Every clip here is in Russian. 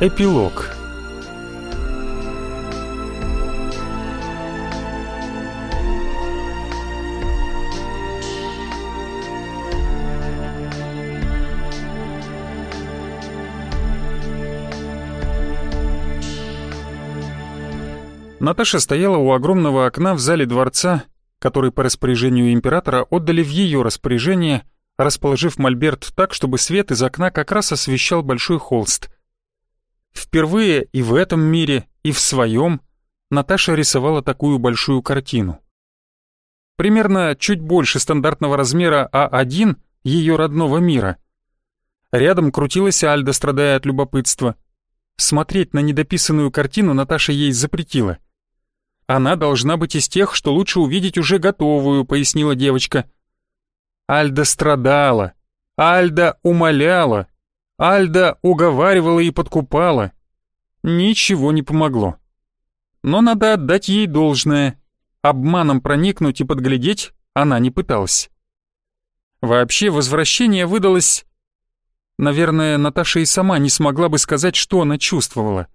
Эпилог Наташа стояла у огромного окна в зале дворца, который по распоряжению императора отдали в ее распоряжение, расположив мольберт так, чтобы свет из окна как раз освещал большой холст. Впервые и в этом мире, и в своем Наташа рисовала такую большую картину. Примерно чуть больше стандартного размера А1 ее родного мира. Рядом крутилась Альда, страдая от любопытства. Смотреть на недописанную картину Наташа ей запретила — она должна быть из тех, что лучше увидеть уже готовую, пояснила девочка. Альда страдала. Альда умоляла. Альда уговаривала и подкупала. Ничего не помогло. Но надо отдать ей должное. Обманом проникнуть и подглядеть она не пыталась. Вообще возвращение выдалось... Наверное, Наташа и сама не смогла бы сказать, что она чувствовала.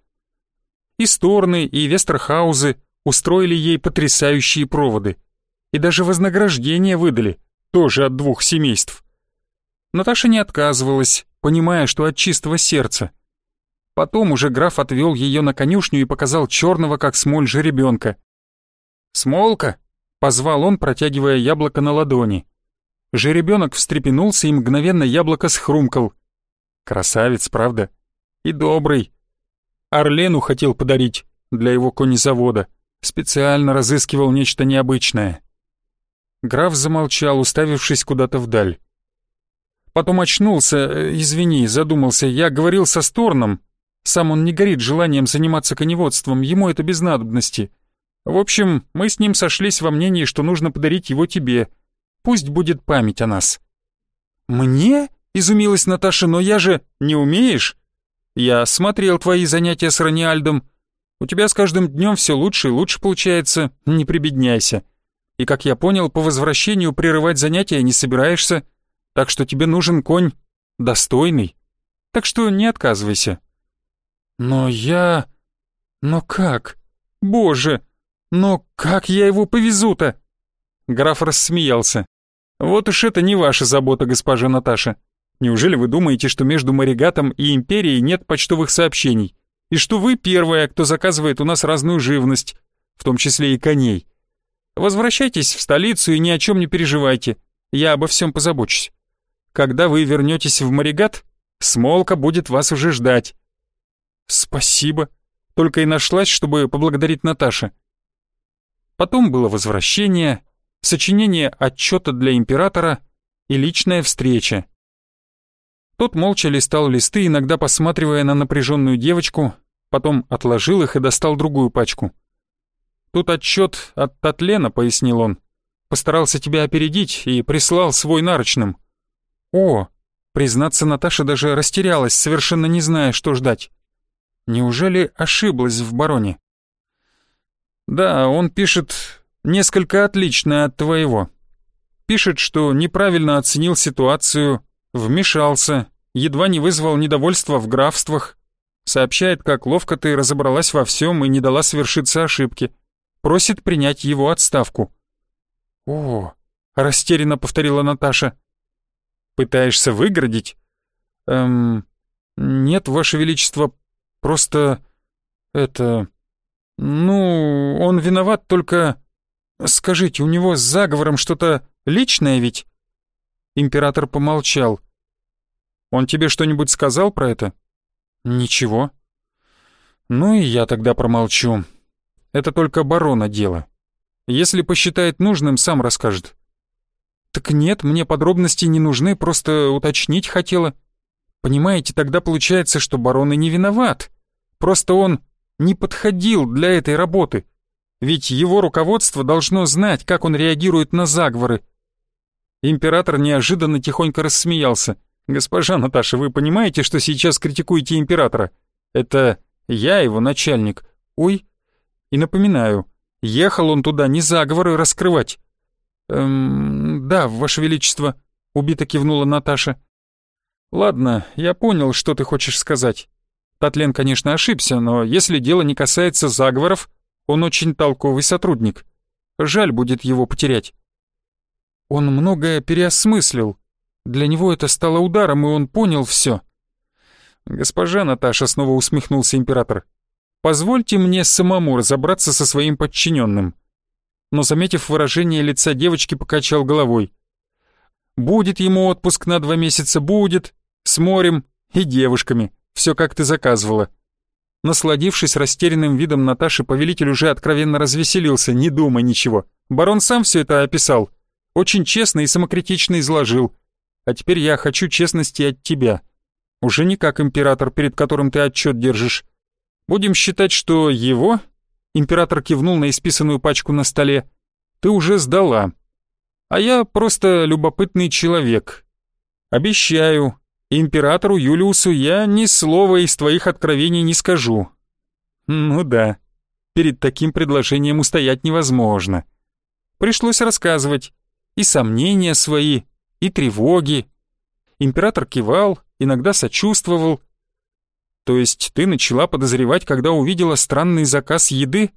И Сторны, и Вестерхаузы устроили ей потрясающие проводы. И даже вознаграждение выдали, тоже от двух семейств. Наташа не отказывалась, понимая, что от чистого сердца. Потом уже граф отвел ее на конюшню и показал черного, как смоль жеребенка. «Смолка!» — позвал он, протягивая яблоко на ладони. Жеребенок встрепенулся и мгновенно яблоко схрумкал. Красавец, правда? И добрый. Орлену хотел подарить для его конезавода. Специально разыскивал нечто необычное. Граф замолчал, уставившись куда-то вдаль. Потом очнулся, э, извини, задумался, я говорил со Сторном. Сам он не горит желанием заниматься коневодством, ему это без надобности. В общем, мы с ним сошлись во мнении, что нужно подарить его тебе. Пусть будет память о нас». «Мне?» — изумилась Наташа, «но я же... не умеешь?» «Я смотрел твои занятия с Раниальдом. У тебя с каждым днем все лучше и лучше получается, не прибедняйся. И, как я понял, по возвращению прерывать занятия не собираешься, так что тебе нужен конь достойный. Так что не отказывайся». «Но я... Но как? Боже! Но как я его повезу-то?» Граф рассмеялся. «Вот уж это не ваша забота, госпожа Наташа. Неужели вы думаете, что между Маригатом и Империей нет почтовых сообщений? и что вы первая, кто заказывает у нас разную живность, в том числе и коней. Возвращайтесь в столицу и ни о чем не переживайте, я обо всем позабочусь. Когда вы вернетесь в Маригат, Смолка будет вас уже ждать. Спасибо, только и нашлась, чтобы поблагодарить Наташа. Потом было возвращение, сочинение отчета для императора и личная встреча. Тот молча листал листы, иногда посматривая на напряженную девочку, потом отложил их и достал другую пачку. «Тут отчет от Татлена», — пояснил он. «Постарался тебя опередить и прислал свой нарочным». «О!» Признаться, Наташа даже растерялась, совершенно не зная, что ждать. Неужели ошиблась в бароне? «Да, он пишет несколько отличное от твоего. Пишет, что неправильно оценил ситуацию, Вмешался, едва не вызвал недовольства в графствах. Сообщает, как ловко ты разобралась во всем и не дала совершиться ошибки. Просит принять его отставку. «О!» — растерянно повторила Наташа. «Пытаешься выгородить?» «Эм... Нет, Ваше Величество, просто... это... Ну, он виноват только... Скажите, у него с заговором что-то личное ведь?» Император помолчал. «Он тебе что-нибудь сказал про это?» «Ничего». «Ну и я тогда промолчу. Это только барона дело. Если посчитает нужным, сам расскажет». «Так нет, мне подробности не нужны, просто уточнить хотела. Понимаете, тогда получается, что барон и не виноват. Просто он не подходил для этой работы. Ведь его руководство должно знать, как он реагирует на заговоры, Император неожиданно тихонько рассмеялся. «Госпожа Наташа, вы понимаете, что сейчас критикуете императора? Это я его начальник. Ой. И напоминаю, ехал он туда не заговоры раскрывать». «Эм, да, ваше величество», — убито кивнула Наташа. «Ладно, я понял, что ты хочешь сказать. Татлен, конечно, ошибся, но если дело не касается заговоров, он очень толковый сотрудник. Жаль будет его потерять. Он многое переосмыслил. Для него это стало ударом, и он понял все. «Госпожа Наташа», — снова усмехнулся император, — «позвольте мне самому разобраться со своим подчиненным». Но, заметив выражение лица девочки, покачал головой. «Будет ему отпуск на два месяца, будет, с морем и девушками, все как ты заказывала». Насладившись растерянным видом Наташи, повелитель уже откровенно развеселился, не думай ничего. Барон сам все это описал. Очень честно и самокритично изложил. А теперь я хочу честности от тебя. Уже не как император, перед которым ты отчет держишь. Будем считать, что его, император кивнул на исписанную пачку на столе, ты уже сдала. А я просто любопытный человек. Обещаю, императору Юлиусу я ни слова из твоих откровений не скажу. Ну да, перед таким предложением устоять невозможно. Пришлось рассказывать и сомнения свои, и тревоги. Император кивал, иногда сочувствовал. То есть ты начала подозревать, когда увидела странный заказ еды?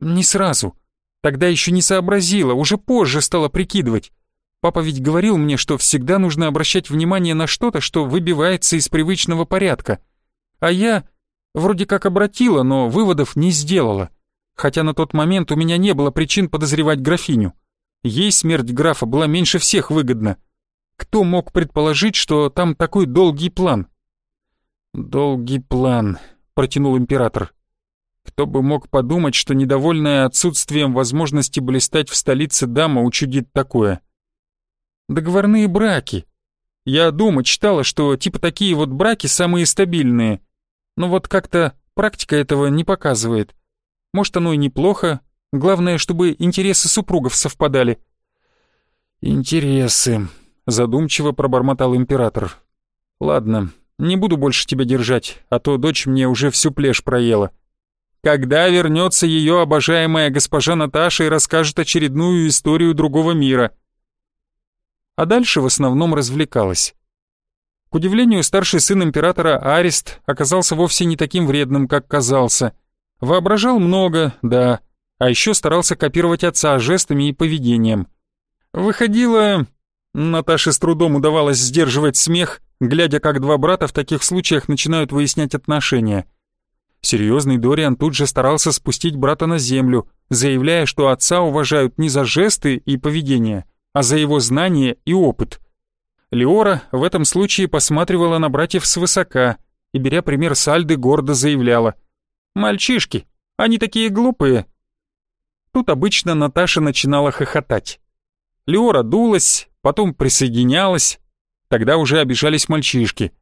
Не сразу. Тогда еще не сообразила, уже позже стала прикидывать. Папа ведь говорил мне, что всегда нужно обращать внимание на что-то, что выбивается из привычного порядка. А я вроде как обратила, но выводов не сделала. Хотя на тот момент у меня не было причин подозревать графиню. Ей смерть графа была меньше всех выгодна. Кто мог предположить, что там такой долгий план? «Долгий план», — протянул император. «Кто бы мог подумать, что недовольная отсутствием возможности блистать в столице дама учудит такое?» «Договорные браки. Я дома читала, что типа такие вот браки самые стабильные. Но вот как-то практика этого не показывает. Может, оно и неплохо, Главное, чтобы интересы супругов совпадали». «Интересы», — задумчиво пробормотал император. «Ладно, не буду больше тебя держать, а то дочь мне уже всю плешь проела. Когда вернется ее обожаемая госпожа Наташа и расскажет очередную историю другого мира?» А дальше в основном развлекалась. К удивлению, старший сын императора Арист оказался вовсе не таким вредным, как казался. Воображал много, да, а еще старался копировать отца жестами и поведением. Выходило... Наташе с трудом удавалось сдерживать смех, глядя, как два брата в таких случаях начинают выяснять отношения. Серьезный Дориан тут же старался спустить брата на землю, заявляя, что отца уважают не за жесты и поведение, а за его знания и опыт. Леора в этом случае посматривала на братьев свысока и, беря пример Сальды, гордо заявляла «Мальчишки, они такие глупые, Тут обычно Наташа начинала хохотать. Леора дулась, потом присоединялась. Тогда уже обижались мальчишки.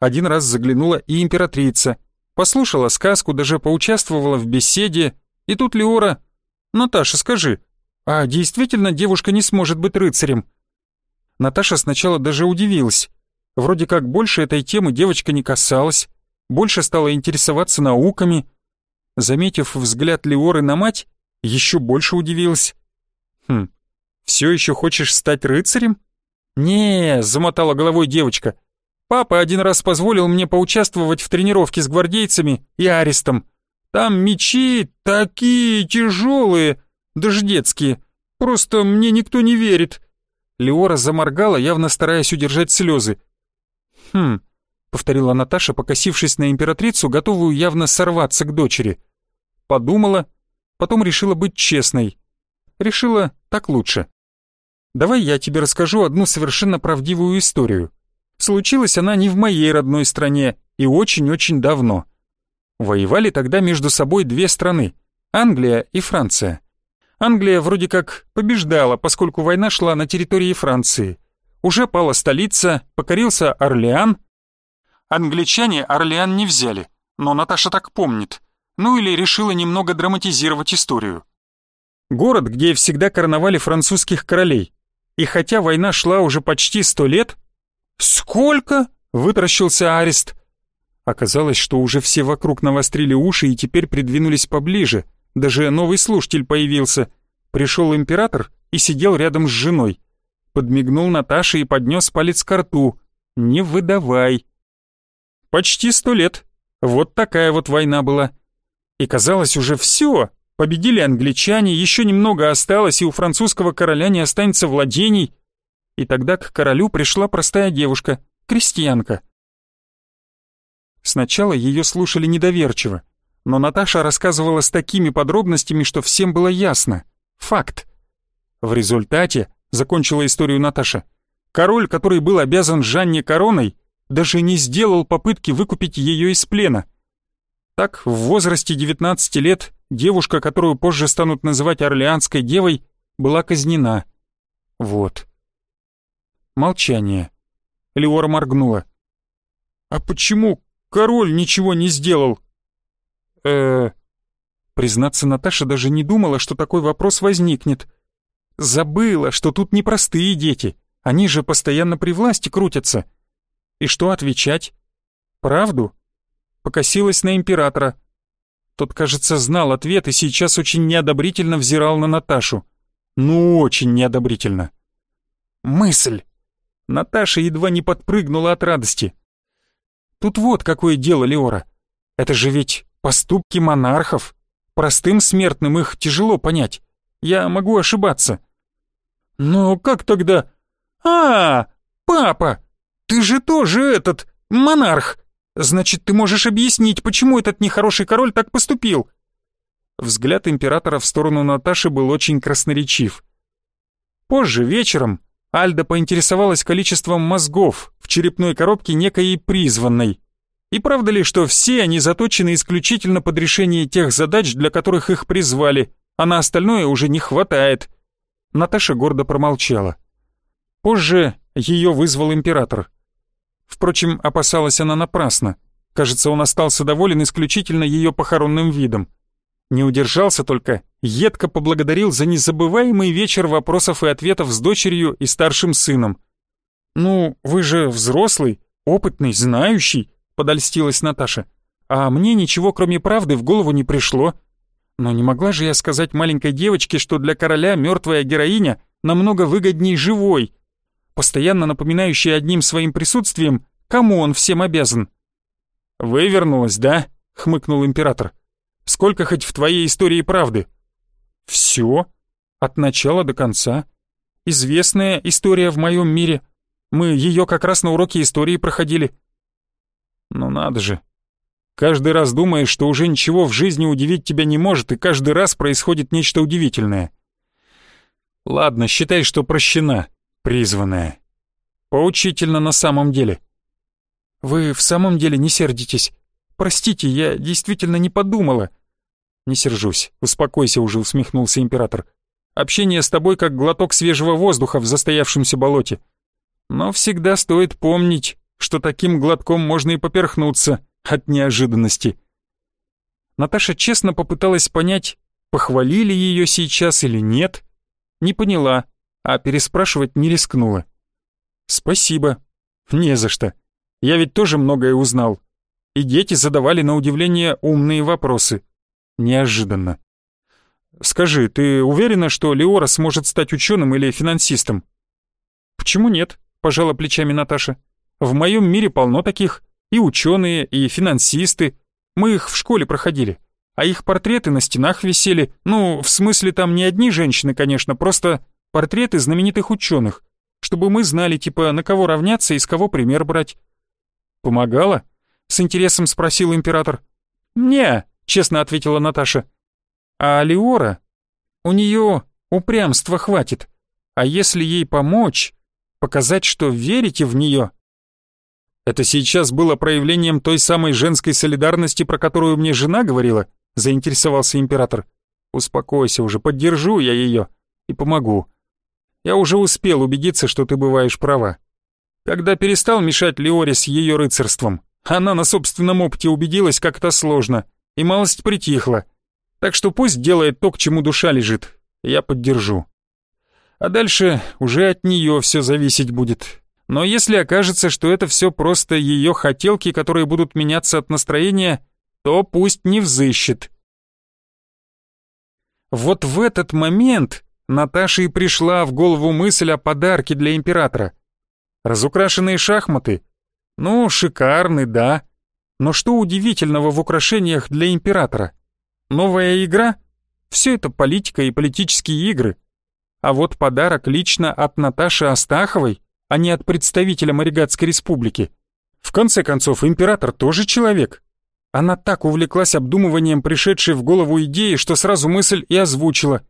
Один раз заглянула и императрица. Послушала сказку, даже поучаствовала в беседе. И тут Леора... «Наташа, скажи, а действительно девушка не сможет быть рыцарем?» Наташа сначала даже удивилась. Вроде как больше этой темы девочка не касалась, больше стала интересоваться науками. Заметив взгляд Леоры на мать, еще больше удивилась. «Хм, все еще хочешь стать рыцарем?» «Не», — замотала головой девочка. «Папа один раз позволил мне поучаствовать в тренировке с гвардейцами и арестом. Там мечи такие тяжелые, даже детские. Просто мне никто не верит». Леора заморгала, явно стараясь удержать слезы. «Хм», — повторила Наташа, покосившись на императрицу, готовую явно сорваться к дочери. Подумала Потом решила быть честной. Решила так лучше. Давай я тебе расскажу одну совершенно правдивую историю. Случилась она не в моей родной стране и очень-очень давно. Воевали тогда между собой две страны — Англия и Франция. Англия вроде как побеждала, поскольку война шла на территории Франции. Уже пала столица, покорился Орлеан. Англичане Орлеан не взяли, но Наташа так помнит ну или решила немного драматизировать историю. Город, где всегда короновали французских королей. И хотя война шла уже почти сто лет... «Сколько?» — вытаращился Арест. Оказалось, что уже все вокруг навострили уши и теперь придвинулись поближе. Даже новый слушатель появился. Пришел император и сидел рядом с женой. Подмигнул Наташе и поднес палец к рту. «Не выдавай». «Почти сто лет», Вот такая вот война была. И казалось уже все, победили англичане, еще немного осталось, и у французского короля не останется владений. И тогда к королю пришла простая девушка, крестьянка. Сначала ее слушали недоверчиво, но Наташа рассказывала с такими подробностями, что всем было ясно. Факт. В результате, закончила историю Наташа, король, который был обязан Жанне короной, даже не сделал попытки выкупить ее из плена. Так, в возрасте 19 лет девушка, которую позже станут называть Орлеанской девой, была казнена. Вот. Молчание. Леора моргнула. «А почему король ничего не сделал?» э Признаться, Наташа даже не думала, что такой вопрос возникнет. Забыла, что тут непростые дети. Они же постоянно при власти крутятся. И что отвечать? Правду? Покосилась на императора. Тот, кажется, знал ответ и сейчас очень неодобрительно взирал на Наташу. Ну, очень неодобрительно. Мысль. Наташа едва не подпрыгнула от радости. Тут вот какое дело, Леора. Это же ведь Поступки монархов. Простым смертным их тяжело понять. Я могу ошибаться. Но как тогда? А, папа, ты же тоже этот, монарх. Значит, ты можешь объяснить, почему этот нехороший король так поступил? Взгляд императора в сторону Наташи был очень красноречив. Позже, вечером, Альда поинтересовалась количеством мозгов в черепной коробке некой призванной. И правда ли, что все они заточены исключительно под решение тех задач, для которых их призвали, а на остальное уже не хватает? Наташа гордо промолчала. Позже ее вызвал император. Впрочем, опасалась она напрасно. Кажется, он остался доволен исключительно ее похоронным видом. Не удержался только, едко поблагодарил за незабываемый вечер вопросов и ответов с дочерью и старшим сыном. «Ну, вы же взрослый, опытный, знающий», подольстилась Наташа. А мне ничего кроме правды в голову не пришло. Но не могла же я сказать маленькой девочке, что для короля мертвая героиня намного выгодней живой, постоянно напоминающая одним своим присутствием, кому он всем обязан. «Вывернулась, да?» — хмыкнул император. «Сколько хоть в твоей истории правды?» «Все. От начала до конца. Известная история в моем мире. Мы ее как раз на уроке истории проходили. Ну надо же. Каждый раз думаешь, что уже ничего в жизни удивить тебя не может, и каждый раз происходит нечто удивительное. Ладно, считай, что прощена, призванная. Поучительно на самом деле. Вы в самом деле не сердитесь? Простите, я действительно не подумала. Не сержусь, успокойся уже, усмехнулся император. Общение с тобой как глоток свежего воздуха в застоявшемся болоте. Но всегда стоит помнить, что таким глотком можно и поперхнуться от неожиданности. Наташа честно попыталась понять, похвалили ее сейчас или нет. Не поняла, а переспрашивать не рискнула. «Спасибо. Не за что. Я ведь тоже многое узнал. И дети задавали на удивление умные вопросы. Неожиданно. Скажи, ты уверена, что Леора сможет стать ученым или финансистом?» «Почему нет?» — пожала плечами Наташа. В моем мире полно таких. И ученые, и финансисты. Мы их в школе проходили. А их портреты на стенах висели. Ну, в смысле, там не одни женщины, конечно, просто портреты знаменитых ученых. Чтобы мы знали, типа, на кого равняться и с кого пример брать. «Помогала?» — с интересом спросил император. «Не», — честно ответила Наташа. «А Алиора? У нее упрямства хватит. А если ей помочь, показать, что верите в нее, это сейчас было проявлением той самой женской солидарности, про которую мне жена говорила? Заинтересовался император. Успокойся уже, поддержу я ее и помогу. Я уже успел убедиться, что ты бываешь права. Когда перестал мешать Леоре с ее рыцарством, она на собственном опыте убедилась, как это сложно, и малость притихла. Так что пусть делает то, к чему душа лежит. Я поддержу. А дальше уже от нее все зависеть будет. Но если окажется, что это все просто ее хотелки, которые будут меняться от настроения, то пусть не взыщет. Вот в этот момент Наташе и пришла в голову мысль о подарке для императора. Разукрашенные шахматы? Ну, шикарны, да. Но что удивительного в украшениях для императора? Новая игра? Все это политика и политические игры. А вот подарок лично от Наташи Астаховой, а не от представителя Маригатской республики. В конце концов, император тоже человек. Она так увлеклась обдумыванием пришедшей в голову идеи, что сразу мысль и озвучила.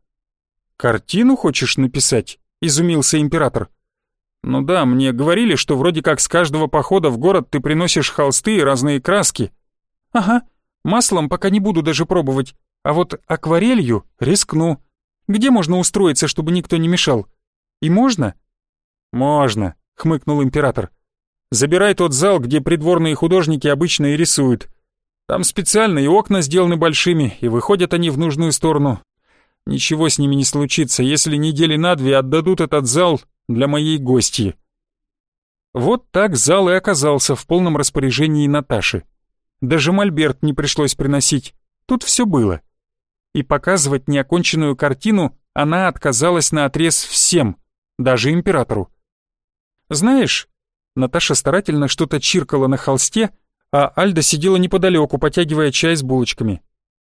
«Картину хочешь написать?» — изумился император. «Ну да, мне говорили, что вроде как с каждого похода в город ты приносишь холсты и разные краски». «Ага, маслом пока не буду даже пробовать, а вот акварелью рискну. Где можно устроиться, чтобы никто не мешал? И можно?» «Можно», — хмыкнул император. «Забирай тот зал, где придворные художники обычно и рисуют. Там специально и окна сделаны большими, и выходят они в нужную сторону. Ничего с ними не случится, если недели на две отдадут этот зал для моей гости. Вот так зал и оказался в полном распоряжении Наташи. Даже мольберт не пришлось приносить, тут все было. И показывать неоконченную картину она отказалась на отрез всем, даже императору. Знаешь, Наташа старательно что-то чиркала на холсте, а Альда сидела неподалеку, потягивая чай с булочками.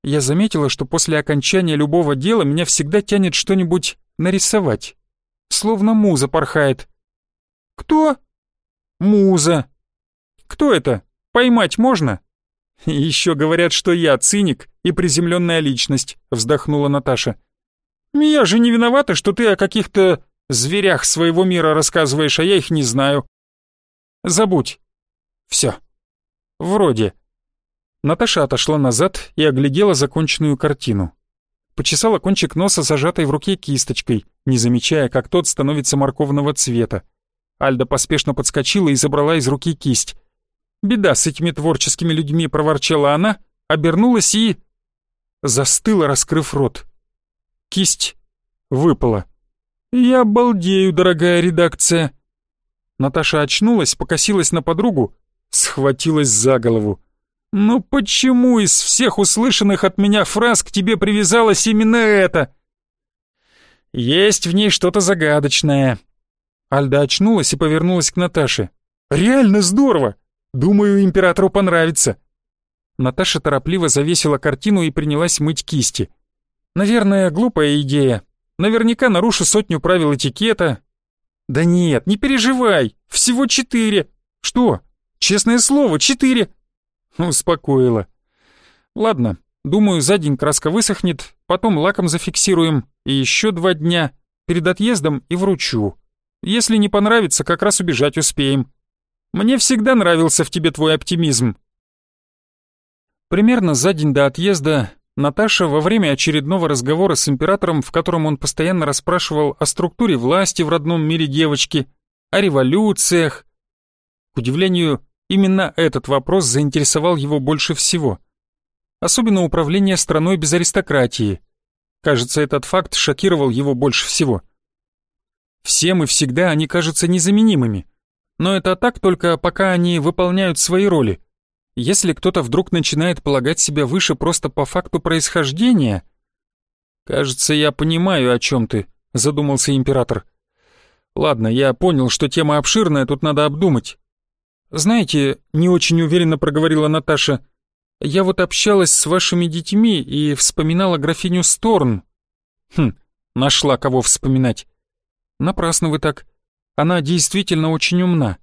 Я заметила, что после окончания любого дела меня всегда тянет что-нибудь нарисовать. Словно муза порхает. «Кто?» «Муза». «Кто это? Поймать можно?» «Еще говорят, что я циник и приземленная личность», — вздохнула Наташа. «Я же не виновата, что ты о каких-то зверях своего мира рассказываешь, а я их не знаю». «Забудь». «Все». «Вроде». Наташа отошла назад и оглядела законченную картину. Почесала кончик носа, зажатой в руке кисточкой, не замечая, как тот становится морковного цвета. Альда поспешно подскочила и забрала из руки кисть. «Беда с этими творческими людьми», — проворчала она, обернулась и... Застыла, раскрыв рот. Кисть выпала. «Я балдею, дорогая редакция!» Наташа очнулась, покосилась на подругу, схватилась за голову. «Ну почему из всех услышанных от меня фраз к тебе привязалось именно это?» «Есть в ней что-то загадочное». Альда очнулась и повернулась к Наташе. «Реально здорово! Думаю, императору понравится». Наташа торопливо завесила картину и принялась мыть кисти. «Наверное, глупая идея. Наверняка нарушу сотню правил этикета». «Да нет, не переживай, всего четыре». «Что? Честное слово, четыре». Успокоила. Ладно, думаю, за день краска высохнет, потом лаком зафиксируем, и еще два дня, перед отъездом и вручу. Если не понравится, как раз убежать успеем. Мне всегда нравился в тебе твой оптимизм. Примерно за день до отъезда Наташа во время очередного разговора с императором, в котором он постоянно расспрашивал о структуре власти в родном мире девочки, о революциях. К удивлению, Именно этот вопрос заинтересовал его больше всего. Особенно управление страной без аристократии. Кажется, этот факт шокировал его больше всего. Всем и всегда они кажутся незаменимыми. Но это так только пока они выполняют свои роли. Если кто-то вдруг начинает полагать себя выше просто по факту происхождения... «Кажется, я понимаю, о чем ты», — задумался император. «Ладно, я понял, что тема обширная, тут надо обдумать. «Знаете, не очень уверенно проговорила Наташа, я вот общалась с вашими детьми и вспоминала графиню Сторн». «Хм, нашла кого вспоминать». «Напрасно вы так. Она действительно очень умна.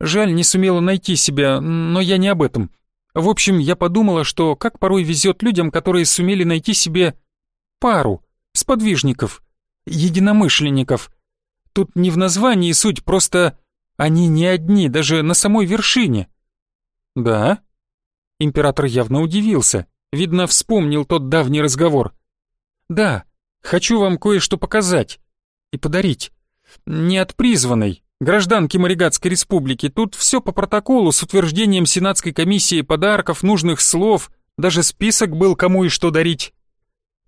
Жаль, не сумела найти себя, но я не об этом. В общем, я подумала, что как порой везет людям, которые сумели найти себе пару, сподвижников, единомышленников. Тут не в названии суть, просто они не одни, даже на самой вершине. Да? Император явно удивился. Видно, вспомнил тот давний разговор. Да, хочу вам кое-что показать. И подарить. Не от призванной, гражданки Маригатской республики. Тут все по протоколу с утверждением Сенатской комиссии подарков, нужных слов. Даже список был, кому и что дарить.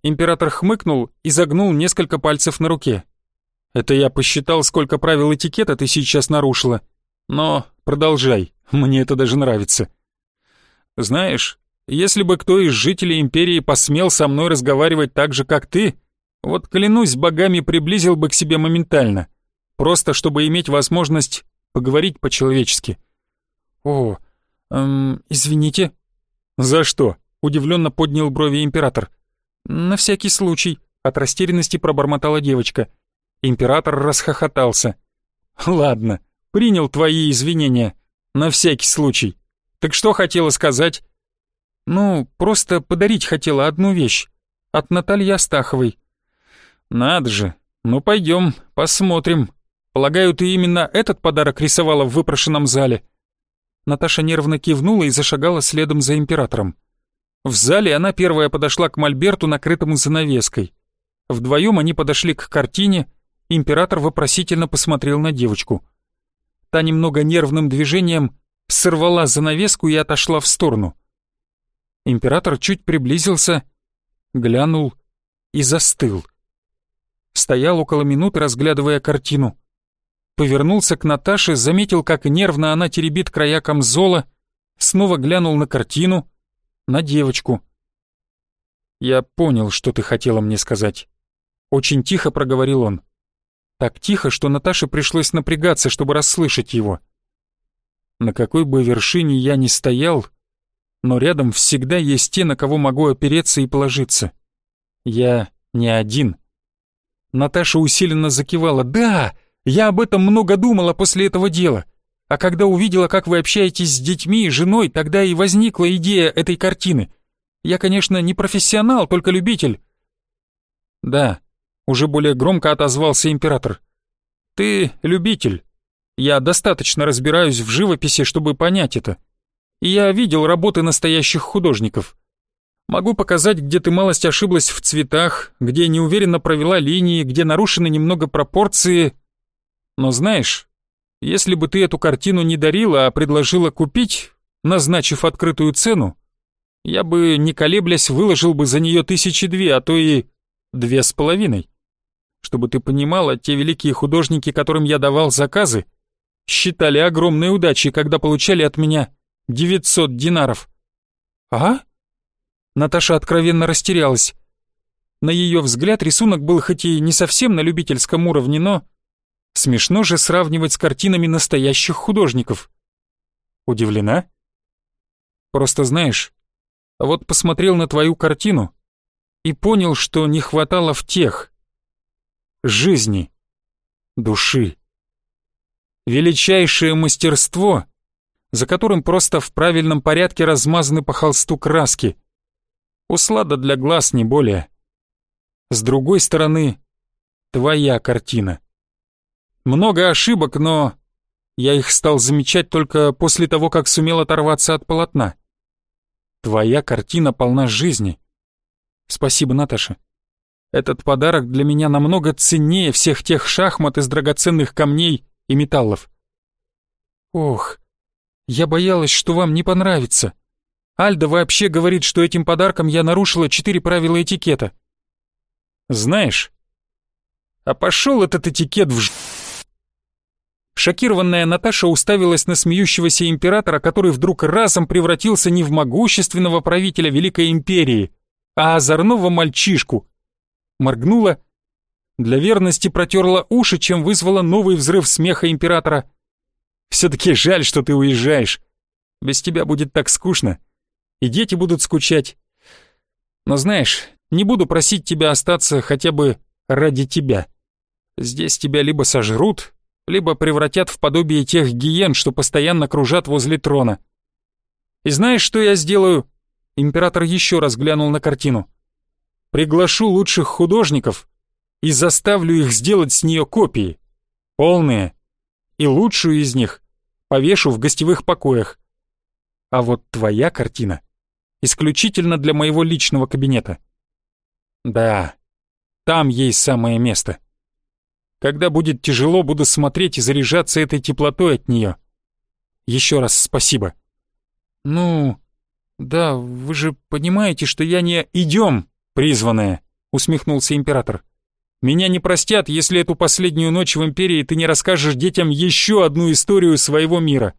Император хмыкнул и загнул несколько пальцев на руке. Это я посчитал, сколько правил этикета ты сейчас нарушила. Но продолжай, мне это даже нравится. Знаешь, если бы кто из жителей империи посмел со мной разговаривать так же, как ты, вот клянусь богами приблизил бы к себе моментально, просто чтобы иметь возможность поговорить по-человечески. О, «Эм, извините». «За что?» — удивленно поднял брови император. «На всякий случай», — от растерянности пробормотала девочка. Император расхохотался. «Ладно, принял твои извинения. На всякий случай. Так что хотела сказать?» «Ну, просто подарить хотела одну вещь. От Натальи Астаховой». «Надо же. Ну, пойдем, посмотрим. Полагаю, ты именно этот подарок рисовала в выпрошенном зале?» Наташа нервно кивнула и зашагала следом за императором. В зале она первая подошла к мольберту, накрытому занавеской. Вдвоем они подошли к картине, император вопросительно посмотрел на девочку. Та немного нервным движением сорвала занавеску и отошла в сторону. Император чуть приблизился, глянул и застыл. Стоял около минуты, разглядывая картину. Повернулся к Наташе, заметил, как нервно она теребит края камзола, снова глянул на картину, на девочку. «Я понял, что ты хотела мне сказать». Очень тихо проговорил он. Так тихо, что Наташе пришлось напрягаться, чтобы расслышать его. На какой бы вершине я ни стоял, но рядом всегда есть те, на кого могу опереться и положиться. Я не один. Наташа усиленно закивала. «Да, я об этом много думала после этого дела. А когда увидела, как вы общаетесь с детьми и женой, тогда и возникла идея этой картины. Я, конечно, не профессионал, только любитель». «Да», — уже более громко отозвался император. «Ты любитель. Я достаточно разбираюсь в живописи, чтобы понять это. И я видел работы настоящих художников. Могу показать, где ты малость ошиблась в цветах, где неуверенно провела линии, где нарушены немного пропорции. Но знаешь, если бы ты эту картину не дарила, а предложила купить, назначив открытую цену, я бы, не колеблясь, выложил бы за нее тысячи две, а то и две с половиной. Чтобы ты понимала, те великие художники, которым я давал заказы, считали огромной удачей, когда получали от меня 900 динаров. А? Наташа откровенно растерялась. На ее взгляд рисунок был хоть и не совсем на любительском уровне, но... Смешно же сравнивать с картинами настоящих художников. Удивлена? Просто знаешь, вот посмотрел на твою картину и понял, что не хватало в тех. Жизни. Души. Величайшее мастерство, за которым просто в правильном порядке размазаны по холсту краски. Услада для глаз, не более. С другой стороны, твоя картина. Много ошибок, но я их стал замечать только после того, как сумел оторваться от полотна. Твоя картина полна жизни. Спасибо, Наташа. Этот подарок для меня намного ценнее всех тех шахмат из драгоценных камней и металлов. Ох, я боялась, что вам не понравится. Альда вообще говорит, что этим подарком я нарушила четыре правила этикета. Знаешь, а пошел этот этикет в ж... Шокированная Наташа уставилась на смеющегося императора, который вдруг разом превратился не в могущественного правителя Великой Империи, а озорного мальчишку. Моргнула, для верности протерла уши, чем вызвала новый взрыв смеха императора. «Все-таки жаль, что ты уезжаешь. Без тебя будет так скучно и дети будут скучать. Но знаешь, не буду просить тебя остаться хотя бы ради тебя. Здесь тебя либо сожрут, либо превратят в подобие тех гиен, что постоянно кружат возле трона. И знаешь, что я сделаю? Император еще раз глянул на картину. Приглашу лучших художников и заставлю их сделать с нее копии. Полные. И лучшую из них повешу в гостевых покоях. А вот твоя картина исключительно для моего личного кабинета. Да, там ей самое место. Когда будет тяжело, буду смотреть и заряжаться этой теплотой от нее. Еще раз спасибо. Ну, да, вы же понимаете, что я не идем, призванная, усмехнулся император. Меня не простят, если эту последнюю ночь в Империи ты не расскажешь детям еще одну историю своего мира.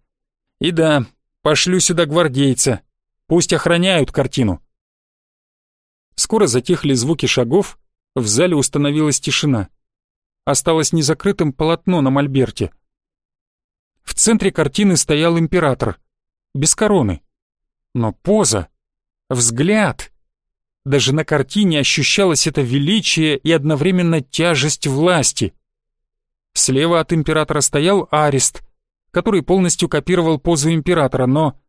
И да, пошлю сюда гвардейца, Пусть охраняют картину. Скоро затихли звуки шагов, в зале установилась тишина. Осталось незакрытым полотно на мольберте. В центре картины стоял император. без короны. Но поза, взгляд, даже на картине ощущалось это величие и одновременно тяжесть власти. Слева от императора стоял Арест, который полностью копировал позу императора, но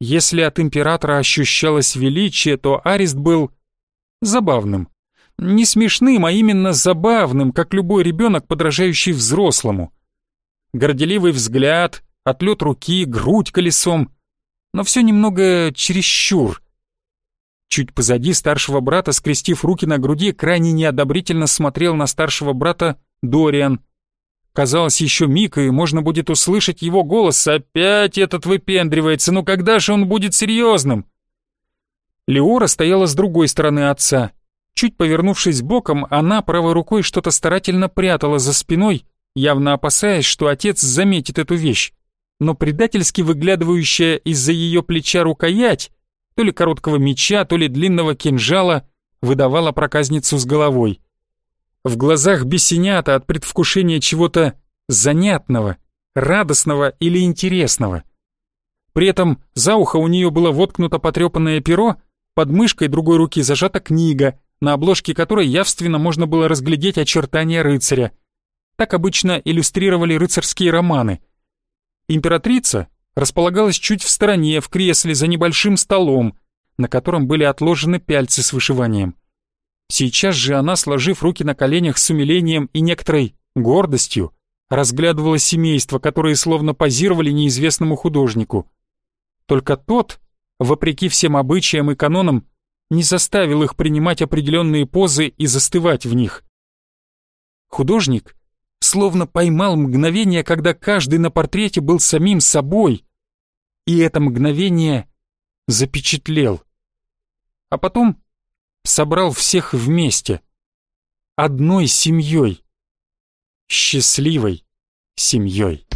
если от императора ощущалось величие, то Арест был забавным. Не смешным, а именно забавным, как любой ребенок, подражающий взрослому. Горделивый взгляд, отлет руки, грудь колесом. Но все немного чересчур. Чуть позади старшего брата, скрестив руки на груди, крайне неодобрительно смотрел на старшего брата Дориан. Казалось, еще миг, и можно будет услышать его голос. «Опять этот выпендривается, ну когда же он будет серьезным?» Леора стояла с другой стороны отца. Чуть повернувшись боком, она правой рукой что-то старательно прятала за спиной, явно опасаясь, что отец заметит эту вещь. Но предательски выглядывающая из-за ее плеча рукоять, то ли короткого меча, то ли длинного кинжала, выдавала проказницу с головой. В глазах бесенята от предвкушения чего-то занятного, радостного или интересного. При этом за ухо у нее было воткнуто потрепанное перо, под мышкой другой руки зажата книга, на обложке которой явственно можно было разглядеть очертания рыцаря. Так обычно иллюстрировали рыцарские романы. Императрица располагалась чуть в стороне, в кресле за небольшим столом, на котором были отложены пяльцы с вышиванием. Сейчас же она, сложив руки на коленях с умилением и некоторой гордостью, разглядывала семейство, которые словно позировали неизвестному художнику. Только тот, вопреки всем обычаям и канонам, не заставил их принимать определенные позы и застывать в них. Художник словно поймал мгновение, когда каждый на портрете был самим собой, и это мгновение запечатлел. А потом собрал всех вместе, одной семьей, счастливой семьей.